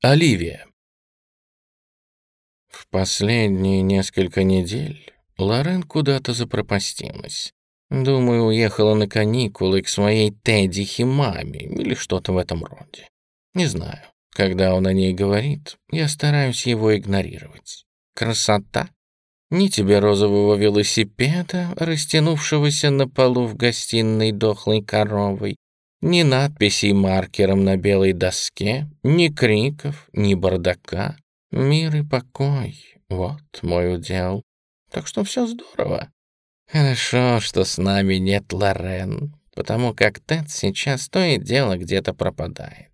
Оливия. В последние несколько недель Лорен куда-то запропастилась. Думаю, уехала на каникулы к своей Тедди Химаме или что-то в этом роде. Не знаю. Когда он о ней говорит, я стараюсь его игнорировать. Красота? Ни тебе розового велосипеда, растянувшегося на полу в гостиной дохлой коровой, ни надписей маркером на белой доске, ни криков, ни бардака. Мир и покой — вот мой удел. Так что все здорово. Хорошо, что с нами нет Лорен, потому как Тед сейчас то и дело где-то пропадает.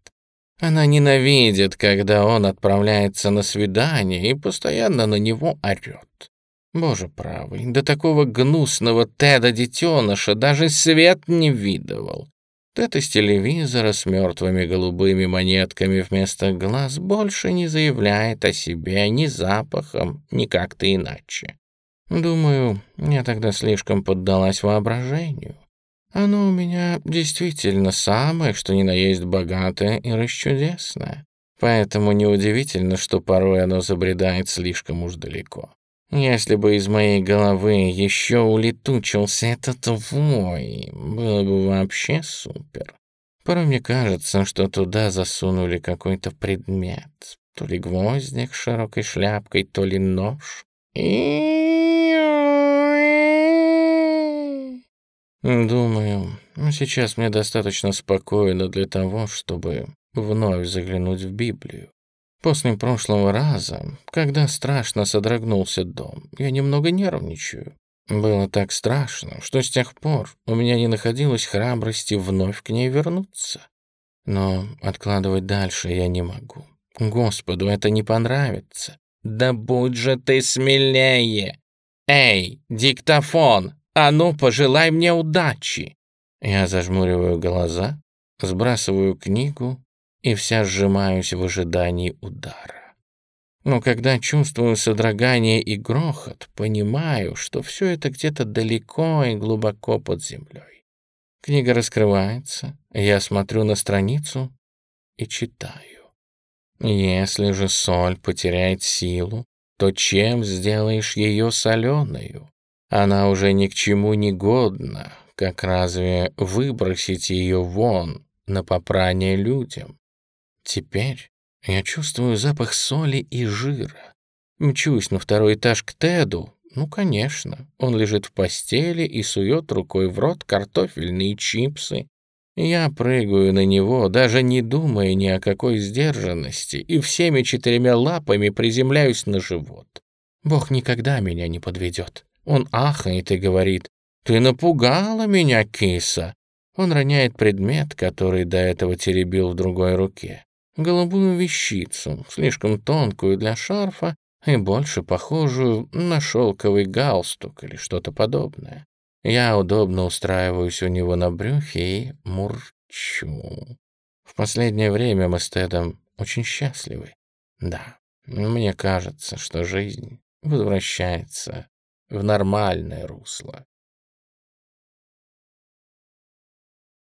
Она ненавидит, когда он отправляется на свидание и постоянно на него орёт. Боже правый, до такого гнусного Теда-детеныша даже свет не видывал. Тед из телевизора с мертвыми голубыми монетками вместо глаз больше не заявляет о себе ни запахом, ни как-то иначе. Думаю, я тогда слишком поддалась воображению. Оно у меня действительно самое, что ни на есть богатое и расчудесное. Поэтому неудивительно, что порой оно забредает слишком уж далеко. Если бы из моей головы еще улетучился этот вой, было бы вообще супер. Порой мне кажется, что туда засунули какой-то предмет. То ли гвоздик с широкой шляпкой, то ли нож. Думаю, сейчас мне достаточно спокойно для того, чтобы вновь заглянуть в Библию. После прошлого раза, когда страшно содрогнулся дом, я немного нервничаю. Было так страшно, что с тех пор у меня не находилось храбрости вновь к ней вернуться. Но откладывать дальше я не могу. Господу это не понравится. Да будь же ты смелее! Эй, диктофон, а ну пожелай мне удачи! Я зажмуриваю глаза, сбрасываю книгу и вся сжимаюсь в ожидании удара. Но когда чувствую содрогание и грохот, понимаю, что все это где-то далеко и глубоко под землей. Книга раскрывается, я смотрю на страницу и читаю. Если же соль потеряет силу, то чем сделаешь ее соленою? Она уже ни к чему не годна, как разве выбросить ее вон на попрание людям? Теперь я чувствую запах соли и жира. Мчусь на второй этаж к Теду. Ну, конечно, он лежит в постели и сует рукой в рот картофельные чипсы. Я прыгаю на него, даже не думая ни о какой сдержанности, и всеми четырьмя лапами приземляюсь на живот. Бог никогда меня не подведет. Он ахает и говорит, «Ты напугала меня, киса!» Он роняет предмет, который до этого теребил в другой руке голубую вещицу, слишком тонкую для шарфа и больше похожую на шелковый галстук или что-то подобное. Я удобно устраиваюсь у него на брюхе и мурчу. В последнее время мы с Тедом очень счастливы. Да, мне кажется, что жизнь возвращается в нормальное русло.